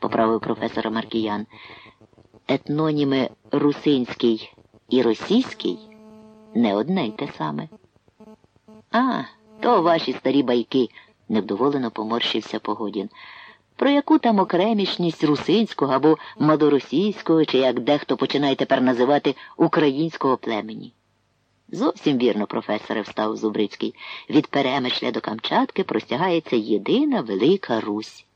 поправив професора Маркіян. Етноніми русинський і російський не одне й те саме. А, то ваші старі байки, невдоволено поморщився Погодін. Про яку там окремішність русинського або младоросійського, чи як дехто починає тепер називати українського племені. Зовсім вірно, професоре, встав Зубрицький. Від Перемишля до Камчатки простягається єдина велика Русь.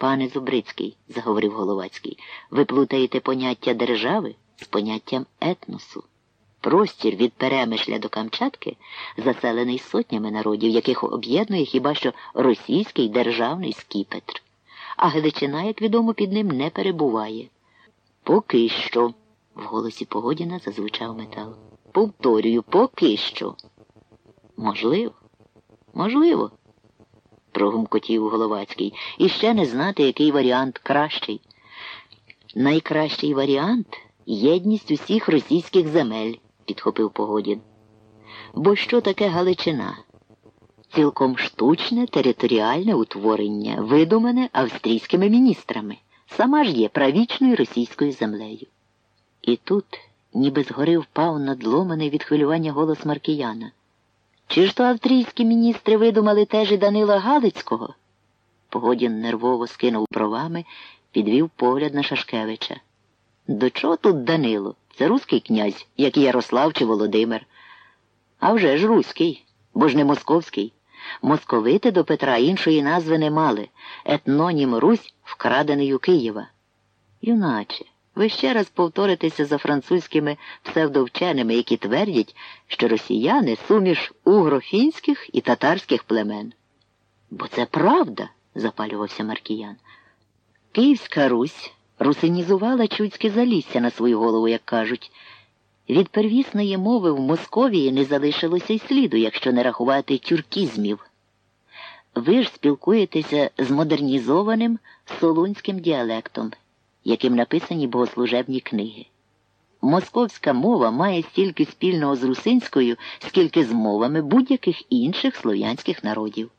Пане Зубрицький, заговорив Головацький, ви плутаєте поняття держави з поняттям етносу. Простір від Перемишля до Камчатки заселений сотнями народів, яких об'єднує хіба що російський державний скіпетр. А Галичина, як відомо, під ним не перебуває. Поки що, в голосі Погодіна зазвучав метал. Повторюю, поки що. Можливо, можливо, прогумкотів Головацький, і ще не знати, який варіант кращий. Найкращий варіант єдність усіх російських земель, підхопив Погодін. Бо що таке Галичина? Цілком штучне територіальне утворення, видумане австрійськими міністрами, сама ж є правічною російською землею. І тут ніби згори впав надломаний від хвилювання голос Маркіяна. Чи ж то австрійські міністри видумали теж і Данила Галицького? Погодін нервово скинув бровами, підвів погляд на Шашкевича. До чого тут Данило? Це руський князь, як і Ярослав чи Володимир. А вже ж руський, бо ж не московський. Московити до Петра іншої назви не мали. Етнонім Русь вкрадений у Києва. Юначе. Ви ще раз повторитеся за французькими псевдовченими, які твердять, що росіяни суміш угрофінських і татарських племен. Бо це правда, запалювався Маркіян. Київська Русь русинізувала чудське залісся на свою голову, як кажуть. Від первісної мови в Московії не залишилося й сліду, якщо не рахувати тюркізмів. Ви ж спілкуєтеся з модернізованим солунським діалектом яким написані богослужебні книги. Московська мова має стільки спільного з русинською, скільки з мовами будь-яких інших слов'янських народів.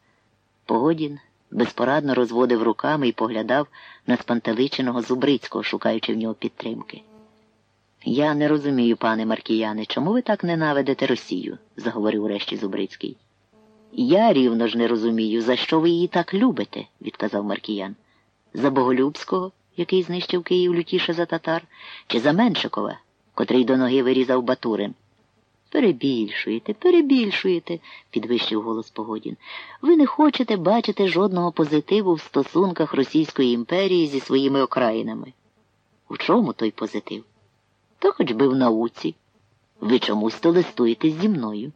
Погодін безпорадно розводив руками і поглядав на спантеличеного Зубрицького, шукаючи в нього підтримки. Я не розумію, пане Маркіяне, чому ви так ненавидите Росію? заговорив урешті Зубрицький. Я рівно ж не розумію, за що ви її так любите, відказав Маркіян. За Боголюбського який знищив Київ лютіше за татар, чи за Меншикова, котрий до ноги вирізав Батурин. Перебільшуєте, перебільшуєте, підвищив голос Погодін. Ви не хочете бачити жодного позитиву в стосунках Російської імперії зі своїми окраїнами. У чому той позитив? То хоч би в науці. Ви чомусь то листуєтесь зі мною.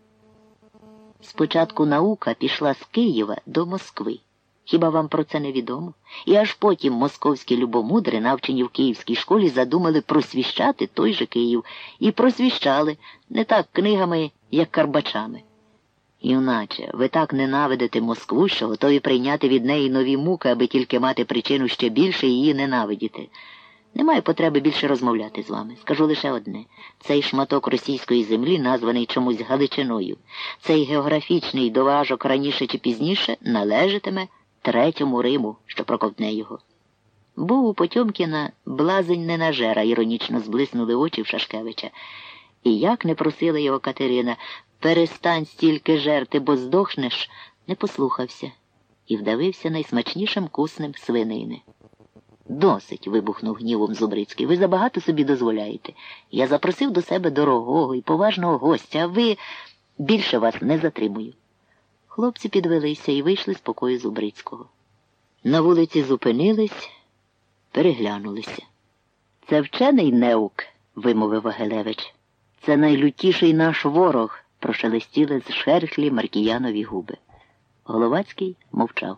Спочатку наука пішла з Києва до Москви. Хіба вам про це не відомо? І аж потім московські любомудри, навчені в київській школі, задумали просвіщати той же Київ і просвіщали не так книгами, як карбачами. Юначе, ви так ненавидите Москву, що готові прийняти від неї нові муки, аби тільки мати причину ще більше її ненавидіти. Немає потреби більше розмовляти з вами. Скажу лише одне цей шматок російської землі, названий чомусь Галичиною, цей географічний доважок раніше чи пізніше належатиме третьому Риму, що проковтне його. Був у Потьомкіна блазень ненажера, іронічно зблиснули очі в Шашкевича. І як не просила його Катерина, перестань стільки жерти, бо здохнеш, не послухався і вдавився найсмачнішим куснем свинини. Досить. вибухнув гнівом Зубрицький. Ви забагато собі дозволяєте. Я запросив до себе дорогого і поважного гостя, а ви більше вас не затримую. Хлопці підвелися і вийшли з покою Зубрицького. На вулиці зупинились, переглянулися. Це вчений неук, вимовив Вагелевич. Це найлютіший наш ворог, прошелестіли з шерхлі Маркіянові губи. Головацький мовчав.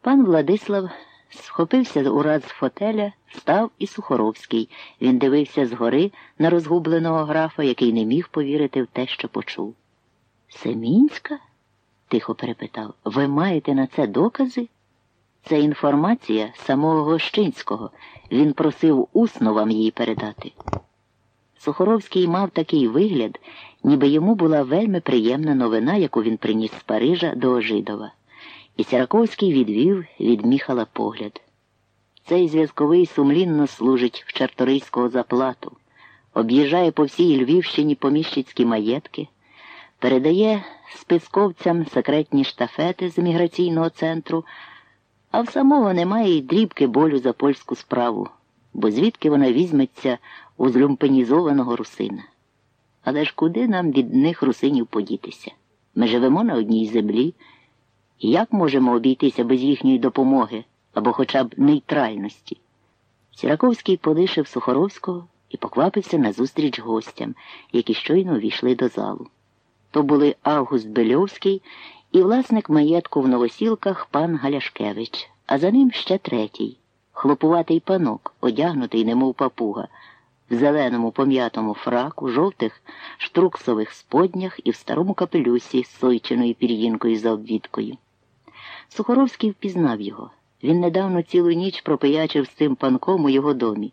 Пан Владислав схопився ураз з фотеля, став і Сухоровський. Він дивився згори на розгубленого графа, який не міг повірити в те, що почув. Семінська? Тихо перепитав. Ви маєте на це докази? Це інформація самого Гощинського. Він просив усно вам її передати. Сухоровський мав такий вигляд, ніби йому була вельми приємна новина, яку він приніс з Парижа до Ожидова. І Сяраковський відвів від Міхала погляд. цей зв'язковий сумлінно служить в Чарторийського заплату, об'їжджає по всій Львівщині поміщицькі маєтки, передає списковцям секретні штафети з міграційного центру, а в самого немає й дрібки болю за польську справу, бо звідки вона візьметься у злюмпенізованого русина. Але ж куди нам від них русинів подітися? Ми живемо на одній землі. І як можемо обійтися без їхньої допомоги або хоча б нейтральності? Сіраковський полишив Сухоровського і поквапився назустріч гостям, які щойно увійшли до залу. То були Август Бельовський і власник маєтку в новосілках пан Галяшкевич, а за ним ще третій хлопуватий панок, одягнутий, немов папуга, в зеленому пом'ятому фраку, жовтих штруксових споднях і в старому капелюсі з сойчиною пір'їнкою за обвідкою. Сухоровський впізнав його. Він недавно цілу ніч пропиячив з цим панком у його домі